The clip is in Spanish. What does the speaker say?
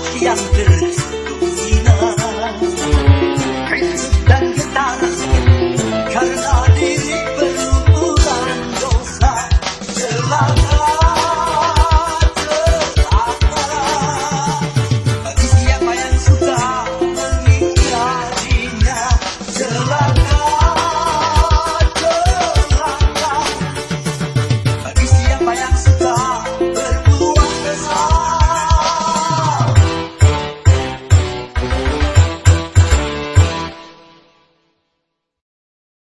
Gracias.